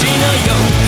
しなよ